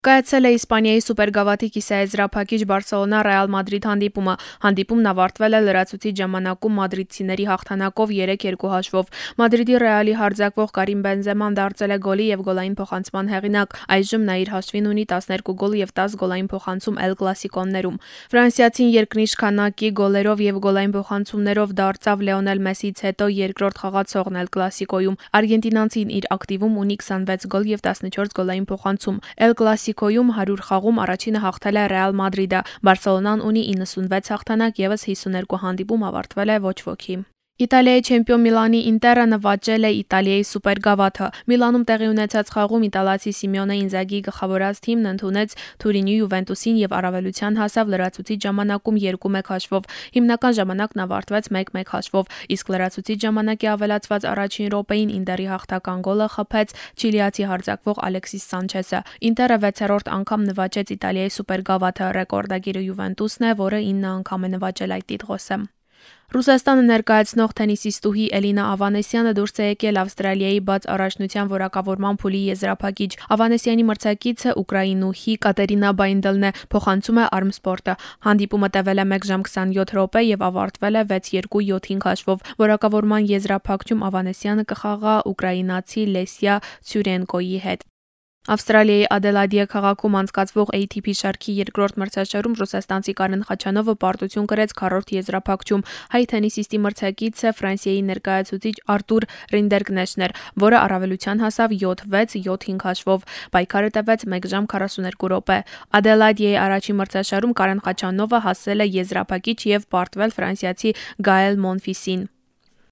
Կայացել է Իսպանիայի սուպերգավաթի կիսաեզրափակիչ Բարսելոնա Ռեալ Մադրիդ հանդիպումը։ Հանդիպումն ավարտվել է լրացուցիչ ժամանակում մադրիդցիների հաղթանակով 3-2 հաշվով։ Մադրիդի Ռեալի հարձակվող Կարիմ Բենզեման դարձել է գոլի եւ գոլային փոխանցման հեղինակ։ Այժմ նա իր հաշվին ունի 12 գոլ եւ 10 գոլային փոխանցում Էլ Կլասիկոներում։ Ֆրանսիացին երկնիշ քանակի գոլերով եւ գոլային փոխանցումներով դարձավ Լեոնել Մեսիից հետո երկրորդ խաղացողն Էլ Կլասիկոյում։ Արգենտինացին իր ակտիվում ունի 26 գոլ եւ 14 գոլային փոխանցում։ Էլ Կլասիկո Մեքսիկոյում 100 խաղում առաջինը հաղթել է Ռեալ Մադրիդը։ Բարսելոնան ունի 96 հաղթանակ, եւս 52 հանդիպում ավարտվել է ոչ ոքի։ Իտալիայի չեմպիոն Միլանի Ինտերը նվաճել է Իտալիայի սուպերգավաթը։ Միլանում տեղի ունեցած խաղում իտալացի Սիմեոնե Ինզագիի գլխավորած թիմն ընդունեց Թուրինի Յուվենտուսին եւ առավելության հասավ լրացուցիչ ժամանակում 2-1 հաշվով։ Հիմնական ժամանակն ավարտվեց 1-1 հաշվով, իսկ լրացուցիչ ժամանակի ավելացված առաջին րոպեին Ինտերի հաղթական գոլը խփեց չիլիացի հարձակվող Ալեքսիս Սանչեսը։ Ինտերը 6-րդ անգամ նվաճեց Իտալիայի սուպերգավաթը, ռեկորդագիրը Յուվենտուսն է, որը 9 անգամ է նվաճել այդ տիտղոսը։ Ռուսաստանը ներկայացնող թենիսիստուհի Էլինա Ավանեսյանը դուրս է եկել Ավստրալիայի բաց առաջնության որակավորման փուլի եզրափակիչ։ Ավանեսյանի մրցակիցը Ուկրաինուհի Կատերինա Բայնդելն է, փոխանցում է Armsport-ը։ Հանդիպումը տևել է 1 ժամ 27 րոպե եւ ավարտվել է 6-2-7-5 հաշվով։ Որակավորման եզրափակում Ավանեսյանը կխաղա ուկրաինացի Լեսիա Ցյուրենկոյի հետ։ Ավստրալիայի Ադելադիա քաղաքում անցկացվող ATP շարքի երկրորդ մրցաշարում ռուսաստանցի Կարեն Խաչանովը պարտություն կրեց քառորդ եզրափակում։ Հայ թենիսիստի մրցակիցը Ֆրանսիայի ներկայացուցիչ Արտուր Ռինդերկնեշն էր, որը առավելության հասավ 7-6, 7-5 հաշվով։ Պայքարը տևեց 1 ժամ 42 րոպե։ Ադելադիայի առաջին մրցաշարում Կարեն Խաչանովը հասել է եզրափակիչ եւ պարտվել ֆրանսիացի Գաել Մոնֆիսին։